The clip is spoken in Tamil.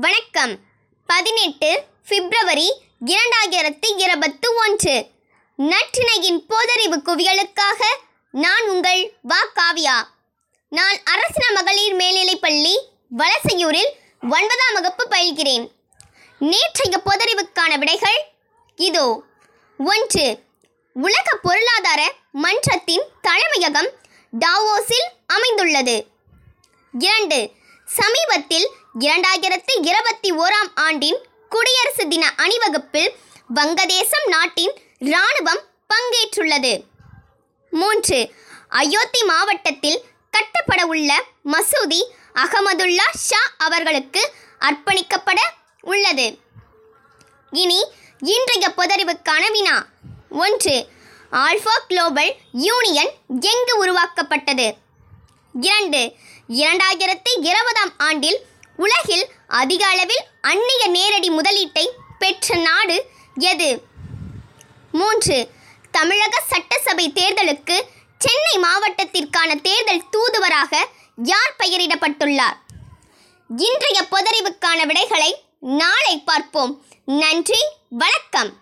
வணக்கம். பதினெட்டு பிப்ரவரி இரண்டாயிரத்தி இருபத்து ஒன்று. நற்றினையின் போதறிவு குவியலுக்காக நான் உங்கள் வா காவியா. நான் அரசின மகளிர் மேல்நிலைப்பள்ளி வலசையூரில் ஒன்பதாம் வகுப்பு பயில்கிறேன். நேற்றைய போதறிவுக்கான விடைகள் இதோ. ஒன்று. உலக பொருளாதார மன்றத்தின் தலைமையகம் டாவோஸில் அமைந்துள்ளது. இரண்டு. சமீபத்தில் இரண்டாயிரத்தி இருபத்தி ஓராம் ஆண்டின் குடியரசு தின அணிவகுப்பில் வங்கதேசம் நாட்டின் இராணுவம் பங்கேற்றுள்ளது. மூன்று. அயோத்தி மாவட்டத்தில் கட்டப்பட உள்ள மசூதி அகமதுல்லா ஷா அவர்களுக்கு அர்ப்பணிக்கப்பட உள்ளது. இனி இன்றைய பொதறிவுக்கான வினா. ஒன்று. ஆல்ஃபா குளோபல் யூனியன் எங்கு உருவாக்கப்பட்டது? இரண்டு. இரண்டாயிரத்தி இருபதாம் ஆண்டில் உலகில் அதிக அளவில் அந்நிய நேரடி முதலீட்டை பெற்ற நாடு எது? மூன்று. தமிழக சட்டசபை தேர்தலுக்கு சென்னை மாவட்டத்திற்கான தேர்தல் தூதுவராக யார் பெயரிடப்பட்டுள்ளார்? இன்றைய பொதறிவுக்கான விடைகளை நாளை பார்ப்போம். நன்றி வணக்கம்.